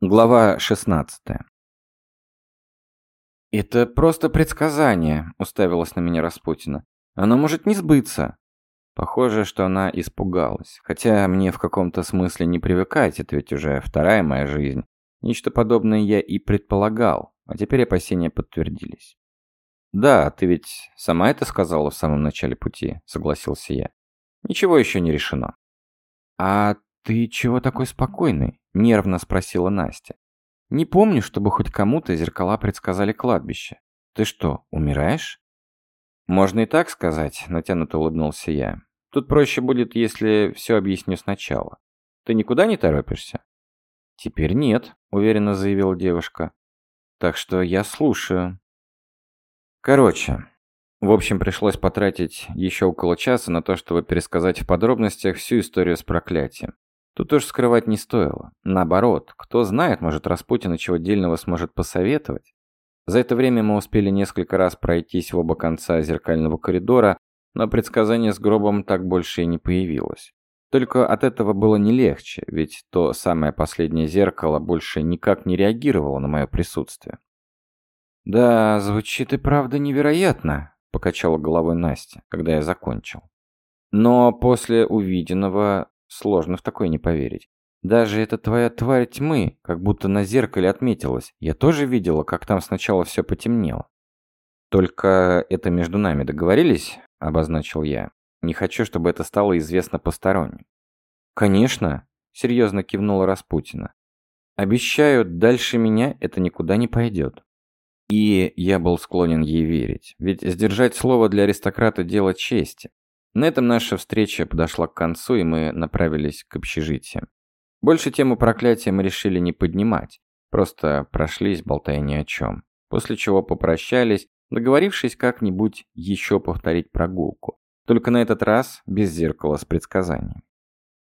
Глава 16. «Это просто предсказание», — уставилась на меня Распутина. «Оно может не сбыться». Похоже, что она испугалась. Хотя мне в каком-то смысле не привыкать, это ведь уже вторая моя жизнь. Нечто подобное я и предполагал, а теперь опасения подтвердились. «Да, ты ведь сама это сказала в самом начале пути», — согласился я. «Ничего еще не решено». «А ты чего такой спокойный?» — нервно спросила Настя. «Не помню, чтобы хоть кому-то зеркала предсказали кладбище. Ты что, умираешь?» «Можно и так сказать», — натянуто улыбнулся я. «Тут проще будет, если все объясню сначала. Ты никуда не торопишься?» «Теперь нет», — уверенно заявила девушка. «Так что я слушаю». Короче, в общем, пришлось потратить еще около часа на то, чтобы пересказать в подробностях всю историю с проклятием. Тут уж скрывать не стоило. Наоборот, кто знает, может Распутин чего дельного сможет посоветовать. За это время мы успели несколько раз пройтись в оба конца зеркального коридора, но предсказание с гробом так больше и не появилось. Только от этого было не легче, ведь то самое последнее зеркало больше никак не реагировало на мое присутствие. «Да, звучит и правда невероятно», — покачала головой Настя, когда я закончил. Но после увиденного Сложно в такое не поверить. Даже эта твоя тварь тьмы, как будто на зеркале отметилась. Я тоже видела, как там сначала все потемнело. Только это между нами договорились, обозначил я. Не хочу, чтобы это стало известно посторонним. Конечно, серьезно кивнула Распутина. Обещаю, дальше меня это никуда не пойдет. И я был склонен ей верить, ведь сдержать слово для аристократа – дело чести. На этом наша встреча подошла к концу, и мы направились к общежитию. Больше тему проклятия мы решили не поднимать, просто прошлись, болтая ни о чем. После чего попрощались, договорившись как-нибудь еще повторить прогулку. Только на этот раз без зеркала с предсказанием.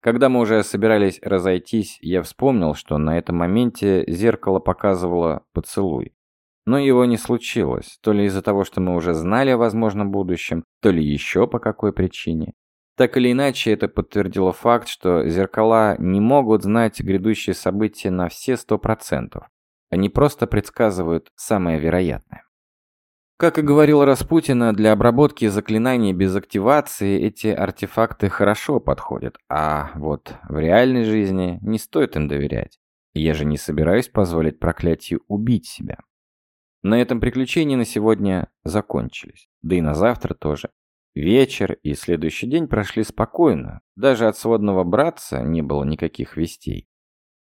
Когда мы уже собирались разойтись, я вспомнил, что на этом моменте зеркало показывало поцелуй. Но его не случилось, то ли из-за того, что мы уже знали о возможном будущем, то ли еще по какой причине. Так или иначе, это подтвердило факт, что зеркала не могут знать грядущие события на все сто процентов. Они просто предсказывают самое вероятное. Как и говорил Распутина, для обработки заклинаний без активации эти артефакты хорошо подходят, а вот в реальной жизни не стоит им доверять. Я же не собираюсь позволить проклятию убить себя. На этом приключения на сегодня закончились. Да и на завтра тоже. Вечер и следующий день прошли спокойно. Даже от сводного братца не было никаких вестей.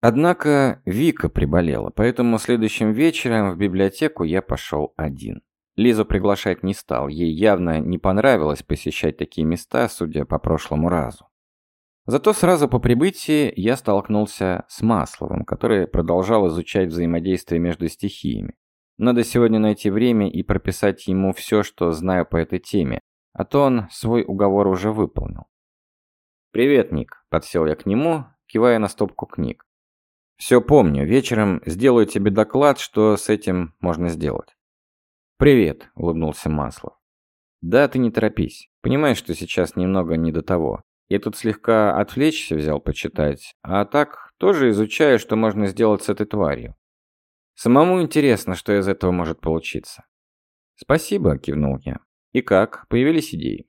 Однако Вика приболела, поэтому следующим вечером в библиотеку я пошел один. Лизу приглашать не стал, ей явно не понравилось посещать такие места, судя по прошлому разу. Зато сразу по прибытии я столкнулся с Масловым, который продолжал изучать взаимодействие между стихиями. Надо сегодня найти время и прописать ему все, что знаю по этой теме, а то он свой уговор уже выполнил. «Привет, Ник», – подсел я к нему, кивая на стопку книг. «Все помню, вечером сделаю тебе доклад, что с этим можно сделать». «Привет», – улыбнулся Маслов. «Да, ты не торопись. Понимаешь, что сейчас немного не до того. Я тут слегка отвлечься взял почитать, а так тоже изучаю, что можно сделать с этой тварью. Самому интересно, что из этого может получиться. Спасибо, кивнул я. И как? Появились идеи?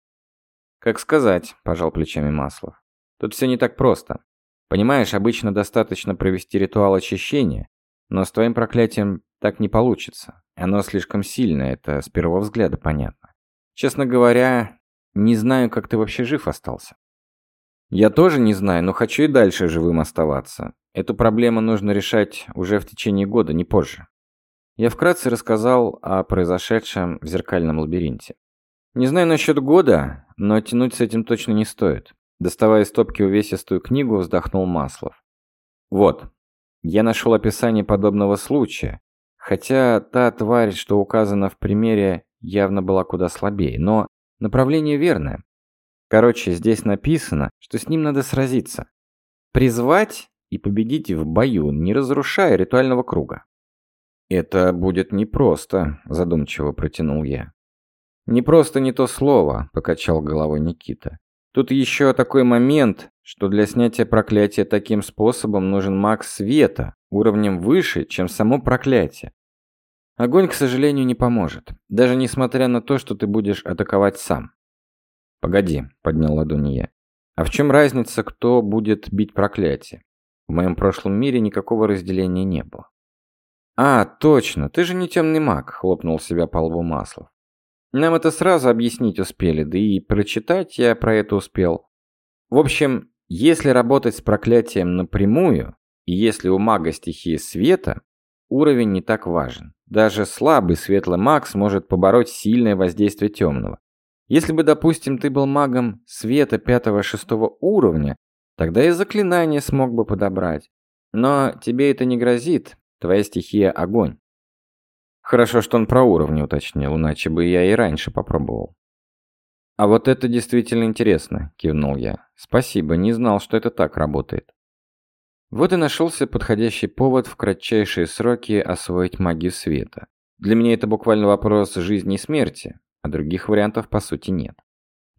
Как сказать, пожал плечами Маслов. Тут все не так просто. Понимаешь, обычно достаточно провести ритуал очищения, но с твоим проклятием так не получится. Оно слишком сильное, это с первого взгляда понятно. Честно говоря, не знаю, как ты вообще жив остался. Я тоже не знаю, но хочу и дальше живым оставаться. Эту проблему нужно решать уже в течение года, не позже. Я вкратце рассказал о произошедшем в зеркальном лабиринте. Не знаю насчет года, но тянуть с этим точно не стоит. Доставая из топки увесистую книгу, вздохнул Маслов. Вот, я нашел описание подобного случая, хотя та тварь, что указана в примере, явно была куда слабее, но направление верное. Короче, здесь написано, что с ним надо сразиться. Призвать и победите в бою, не разрушая ритуального круга. «Это будет непросто», – задумчиво протянул я. «Непросто не то слово», – покачал головой Никита. «Тут еще такой момент, что для снятия проклятия таким способом нужен маг света, уровнем выше, чем само проклятие. Огонь, к сожалению, не поможет, даже несмотря на то, что ты будешь атаковать сам. Погоди, поднял ладони я. А в чем разница, кто будет бить проклятие? В моем прошлом мире никакого разделения не было. А, точно, ты же не темный маг, хлопнул себя по лбу Маслов. Нам это сразу объяснить успели, да и прочитать я про это успел. В общем, если работать с проклятием напрямую, и если у мага стихии света, уровень не так важен. Даже слабый светлый маг сможет побороть сильное воздействие темного. Если бы, допустим, ты был магом света пятого-шестого уровня, тогда и заклинание смог бы подобрать. Но тебе это не грозит, твоя стихия огонь. Хорошо, что он про уровни уточнил, иначе бы я и раньше попробовал. А вот это действительно интересно, кивнул я. Спасибо, не знал, что это так работает. Вот и нашелся подходящий повод в кратчайшие сроки освоить магию света. Для меня это буквально вопрос жизни и смерти, а других вариантов по сути нет.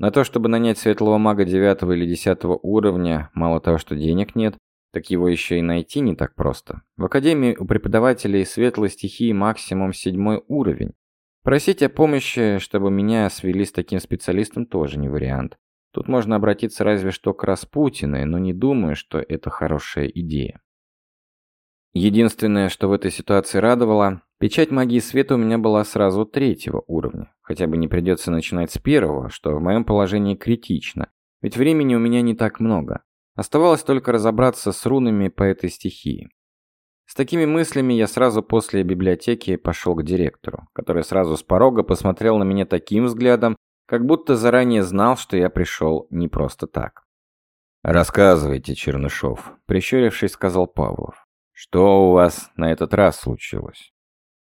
На то, чтобы нанять светлого мага девятого или десятого уровня, мало того, что денег нет, так его еще и найти не так просто. В академии у преподавателей светлой стихии максимум седьмой уровень. Просить о помощи, чтобы меня свели с таким специалистом, тоже не вариант. Тут можно обратиться разве что к Распутиной, но не думаю, что это хорошая идея. Единственное, что в этой ситуации радовало, печать магии света у меня была сразу третьего уровня. Хотя бы не придется начинать с первого, что в моем положении критично, ведь времени у меня не так много. Оставалось только разобраться с рунами по этой стихии. С такими мыслями я сразу после библиотеки пошел к директору, который сразу с порога посмотрел на меня таким взглядом, как будто заранее знал, что я пришел не просто так. «Рассказывайте, Чернышов», — прищурившись, сказал Павлов. «Что у вас на этот раз случилось?»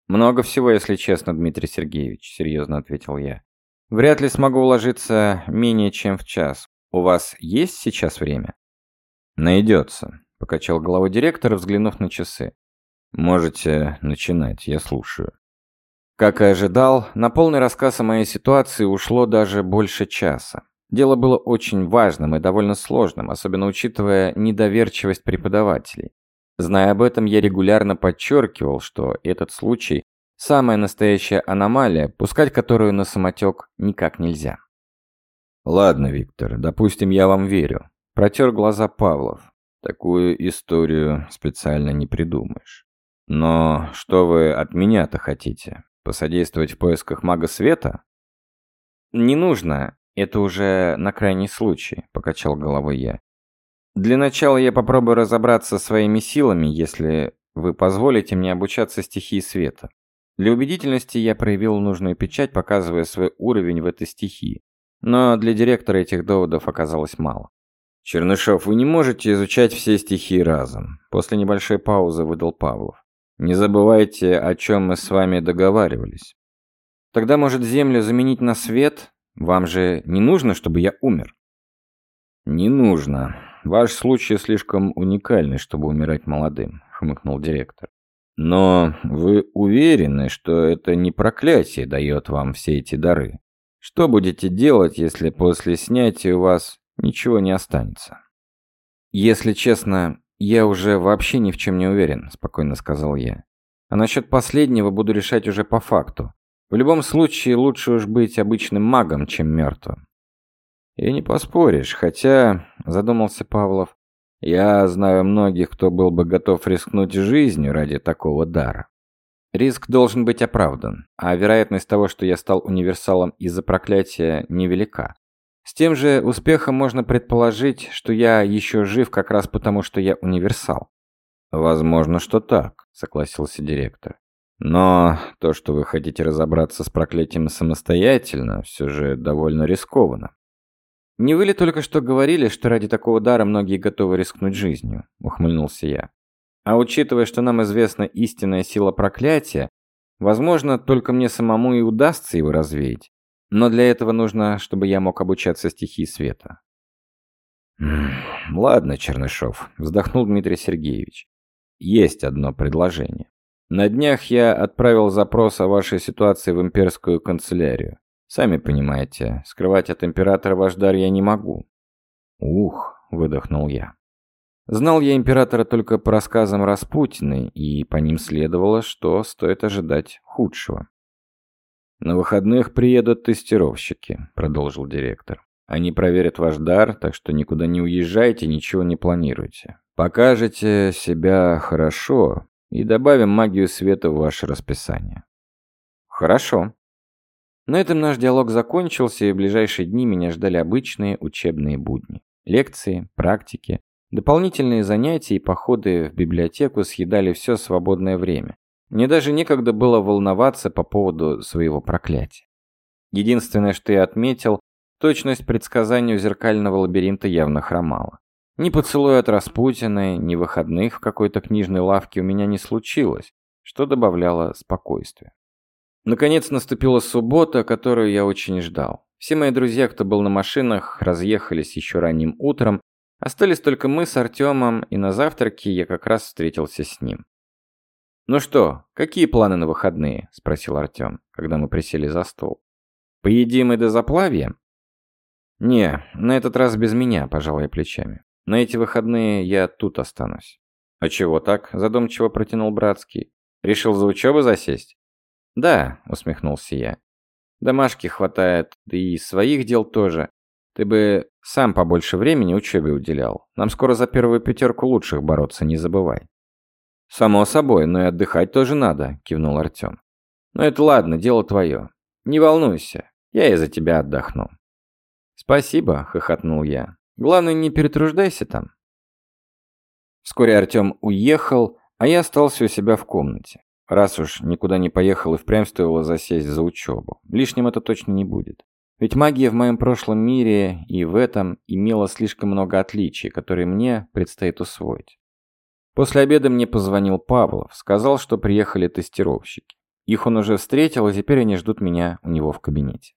«Много всего, если честно, Дмитрий Сергеевич», — серьезно ответил я. «Вряд ли смогу уложиться менее чем в час. У вас есть сейчас время?» «Найдется», — покачал головой директор, взглянув на часы. «Можете начинать, я слушаю». Как и ожидал, на полный рассказ о моей ситуации ушло даже больше часа. Дело было очень важным и довольно сложным, особенно учитывая недоверчивость преподавателей. Зная об этом, я регулярно подчеркивал, что этот случай – самая настоящая аномалия, пускать которую на самотек никак нельзя. «Ладно, Виктор, допустим, я вам верю. Протер глаза Павлов. Такую историю специально не придумаешь. Но что вы от меня-то хотите? Посодействовать в поисках мага света? Не нужно. Это уже на крайний случай, покачал головой я. Для начала я попробую разобраться своими силами, если вы позволите мне обучаться стихии света. Для убедительности я проявил нужную печать, показывая свой уровень в этой стихии. Но для директора этих доводов оказалось мало. «Чернышов, вы не можете изучать все стихии разом», – после небольшой паузы выдал Павлов. «Не забывайте, о чем мы с вами договаривались. Тогда, может, Землю заменить на свет? Вам же не нужно, чтобы я умер?» «Не нужно. Ваш случай слишком уникальный, чтобы умирать молодым», – хмыкнул директор. «Но вы уверены, что это не проклятие дает вам все эти дары? Что будете делать, если после снятия у вас ничего не останется. Если честно, я уже вообще ни в чем не уверен, спокойно сказал я. А насчет последнего буду решать уже по факту. В любом случае лучше уж быть обычным магом, чем мертвым. И не поспоришь, хотя, задумался Павлов, я знаю многих, кто был бы готов рискнуть жизнью ради такого дара. Риск должен быть оправдан, а вероятность того, что я стал универсалом из-за проклятия, невелика. С тем же успехом можно предположить, что я еще жив как раз потому, что я универсал. Возможно, что так, согласился директор. Но то, что вы хотите разобраться с проклятием самостоятельно, все же довольно рискованно. Не вы ли только что говорили, что ради такого дара многие готовы рискнуть жизнью, ухмыльнулся я. А учитывая, что нам известна истинная сила проклятия, возможно, только мне самому и удастся его развеять. Но для этого нужно, чтобы я мог обучаться стихии света. «Ладно, Чернышов», — вздохнул Дмитрий Сергеевич. «Есть одно предложение. На днях я отправил запрос о вашей ситуации в имперскую канцелярию. Сами понимаете, скрывать от императора ваш дар я не могу». «Ух», — выдохнул я. Знал я императора только по рассказам Распутины, и по ним следовало, что стоит ожидать худшего. «На выходных приедут тестировщики», — продолжил директор. «Они проверят ваш дар, так что никуда не уезжайте, ничего не планируйте. Покажете себя хорошо и добавим магию света в ваше расписание». «Хорошо». На этом наш диалог закончился, и в ближайшие дни меня ждали обычные учебные будни. Лекции, практики, дополнительные занятия и походы в библиотеку съедали все свободное время. Мне даже некогда было волноваться по поводу своего проклятия. Единственное, что я отметил, точность предсказанию зеркального лабиринта явно хромала. Ни поцелуя от Распутина, ни выходных в какой-то книжной лавке у меня не случилось, что добавляло спокойствия. Наконец наступила суббота, которую я очень ждал. Все мои друзья, кто был на машинах, разъехались еще ранним утром, остались только мы с Артемом, и на завтраке я как раз встретился с ним. «Ну что, какие планы на выходные?» – спросил Артем, когда мы присели за стол. «Поедим и до заплавья?» «Не, на этот раз без меня», – пожал я плечами. «На эти выходные я тут останусь». «А чего так?» – задумчиво протянул Братский. «Решил за учебу засесть?» «Да», – усмехнулся я. «Домашки хватает, да и своих дел тоже. Ты бы сам побольше времени учебе уделял. Нам скоро за первую пятерку лучших бороться, не забывай». «Само собой, но и отдыхать тоже надо», – кивнул Артем. «Ну это ладно, дело твое. Не волнуйся, я и за тебя отдохну». «Спасибо», – хохотнул я. «Главное, не перетруждайся там». Вскоре Артем уехал, а я остался у себя в комнате. Раз уж никуда не поехал и впрямь стоило засесть за учебу. Лишним это точно не будет. Ведь магия в моем прошлом мире и в этом имела слишком много отличий, которые мне предстоит усвоить. После обеда мне позвонил Павлов, сказал, что приехали тестировщики. Их он уже встретил, и теперь они ждут меня у него в кабинете.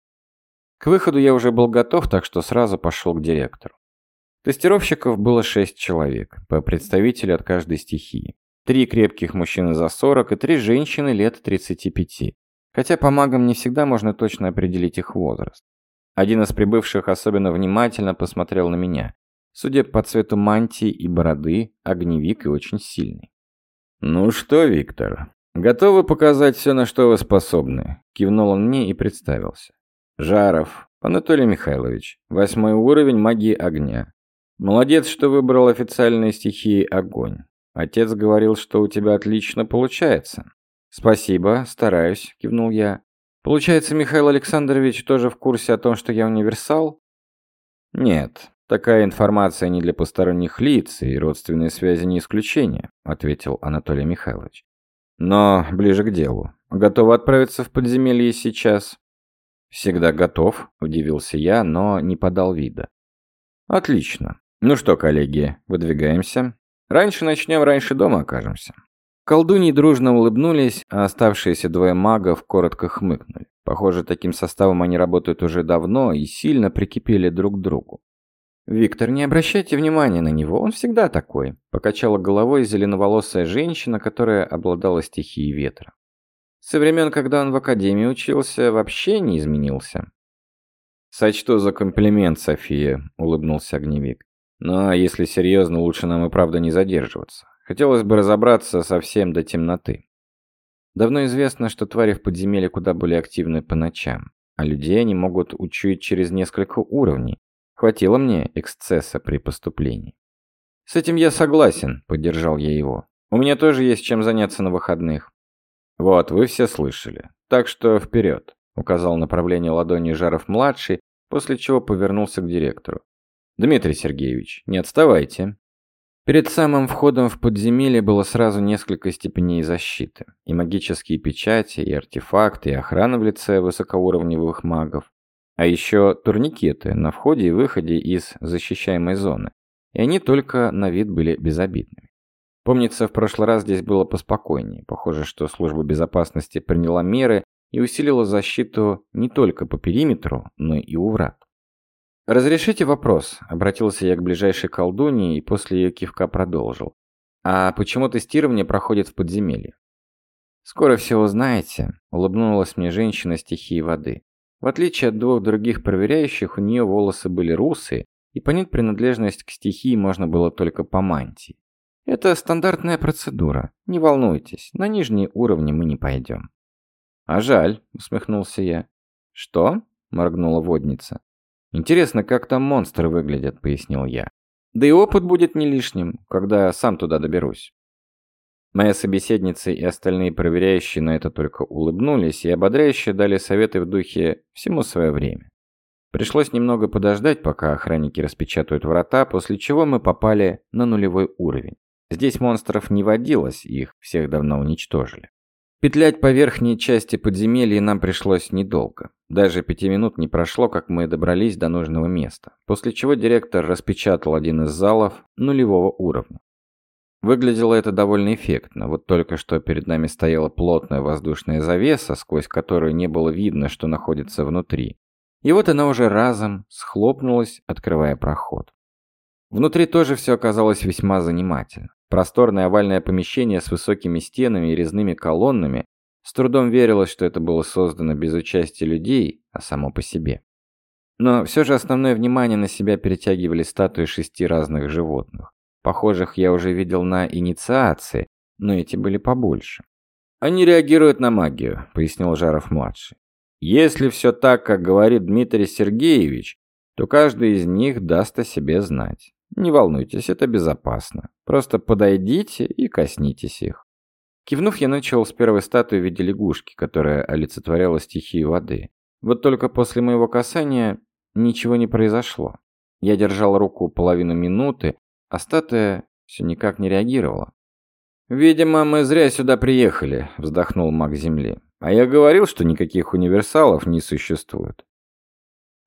К выходу я уже был готов, так что сразу пошел к директору. Тестировщиков было шесть человек, по представителю от каждой стихии. Три крепких мужчины за 40 и три женщины лет 35. Хотя по магам не всегда можно точно определить их возраст. Один из прибывших особенно внимательно посмотрел на меня. Судя по цвету мантии и бороды, огневик и очень сильный. «Ну что, Виктор, готовы показать все, на что вы способны?» Кивнул он мне и представился. «Жаров, Анатолий Михайлович, восьмой уровень магии огня. Молодец, что выбрал официальные стихии огонь. Отец говорил, что у тебя отлично получается». «Спасибо, стараюсь», — кивнул я. «Получается, Михаил Александрович тоже в курсе о том, что я универсал?» «Нет, «Такая информация не для посторонних лиц, и родственные связи не исключение», ответил Анатолий Михайлович. «Но ближе к делу. Готовы отправиться в подземелье сейчас?» «Всегда готов», – удивился я, но не подал вида. «Отлично. Ну что, коллеги, выдвигаемся. Раньше начнем, раньше дома окажемся». Колдуньи дружно улыбнулись, а оставшиеся двое магов коротко хмыкнули. Похоже, таким составом они работают уже давно и сильно прикипели друг к другу. «Виктор, не обращайте внимания на него, он всегда такой», – покачала головой зеленоволосая женщина, которая обладала стихией ветра. Со времен, когда он в академии учился, вообще не изменился. «Сочту за комплимент, София», – улыбнулся огневик. «Но если серьезно, лучше нам и правда не задерживаться. Хотелось бы разобраться совсем до темноты». Давно известно, что твари в подземелье куда более активны по ночам, а людей они могут учуять через несколько уровней, Хватило мне эксцесса при поступлении. «С этим я согласен», — поддержал я его. «У меня тоже есть чем заняться на выходных». «Вот, вы все слышали. Так что вперед», — указал направление ладони Жаров-младший, после чего повернулся к директору. «Дмитрий Сергеевич, не отставайте». Перед самым входом в подземелье было сразу несколько степеней защиты. И магические печати, и артефакты, и охрана в лице высокоуровневых магов. А еще турникеты на входе и выходе из защищаемой зоны. И они только на вид были безобидными. Помнится, в прошлый раз здесь было поспокойнее. Похоже, что служба безопасности приняла меры и усилила защиту не только по периметру, но и у врат. «Разрешите вопрос?» – обратился я к ближайшей колдуне и после ее кивка продолжил. «А почему тестирование проходит в подземелье?» «Скоро все узнаете», – улыбнулась мне женщина стихии воды. В отличие от двух других проверяющих, у нее волосы были русые, и понять принадлежность к стихии можно было только по мантии. Это стандартная процедура, не волнуйтесь, на нижние уровни мы не пойдем. А жаль, усмехнулся я. Что? моргнула водница. Интересно, как там монстры выглядят, пояснил я. Да и опыт будет не лишним, когда сам туда доберусь. Моя собеседница и остальные проверяющие на это только улыбнулись и ободряюще дали советы в духе «всему свое время». Пришлось немного подождать, пока охранники распечатают врата, после чего мы попали на нулевой уровень. Здесь монстров не водилось, их всех давно уничтожили. Петлять по верхней части подземелья нам пришлось недолго. Даже пяти минут не прошло, как мы добрались до нужного места, после чего директор распечатал один из залов нулевого уровня. Выглядело это довольно эффектно, вот только что перед нами стояла плотная воздушная завеса, сквозь которую не было видно, что находится внутри. И вот она уже разом схлопнулась, открывая проход. Внутри тоже все оказалось весьма занимательно. Просторное овальное помещение с высокими стенами и резными колоннами. С трудом верилось, что это было создано без участия людей, а само по себе. Но все же основное внимание на себя перетягивали статуи шести разных животных. Похожих я уже видел на инициации, но эти были побольше. «Они реагируют на магию», — пояснил Жаров-младший. Если все так, как говорит Дмитрий Сергеевич, то каждый из них даст о себе знать. Не волнуйтесь, это безопасно. Просто подойдите и коснитесь их. Кивнув, я начал с первой статуи в виде лягушки, которая олицетворяла стихию воды. Вот только после моего касания ничего не произошло. Я держал руку половину минуты, а статуя все никак не реагировала. «Видимо, мы зря сюда приехали», — вздохнул маг Земли. А я говорил, что никаких универсалов не существует.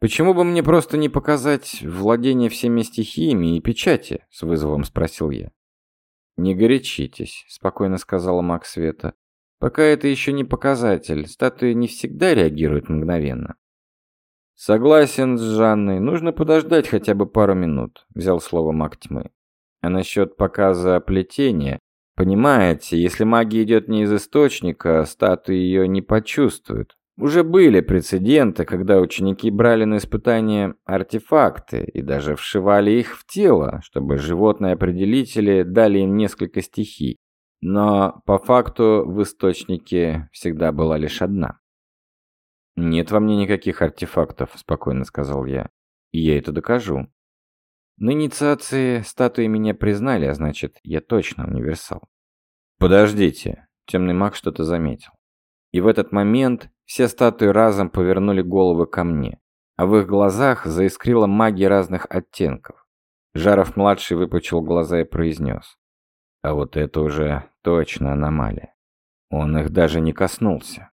Почему бы мне просто не показать владение всеми стихиями и печати? С вызовом спросил я. Не горячитесь, спокойно сказала маг света. Пока это еще не показатель, статуи не всегда реагируют мгновенно. Согласен с Жанной, нужно подождать хотя бы пару минут, взял слово маг тьмы. А насчет показа плетения, Понимаете, если магия идет не из источника, статуи ее не почувствуют. Уже были прецеденты, когда ученики брали на испытание артефакты и даже вшивали их в тело, чтобы животные-определители дали им несколько стихий. Но по факту в источнике всегда была лишь одна. «Нет во мне никаких артефактов», — спокойно сказал я. «И я это докажу. На инициации статуи меня признали, а значит, я точно универсал. Подождите, темный маг что-то заметил. И в этот момент все статуи разом повернули головы ко мне, а в их глазах заискрила магия разных оттенков. Жаров-младший выпучил глаза и произнес. А вот это уже точно аномалия. Он их даже не коснулся.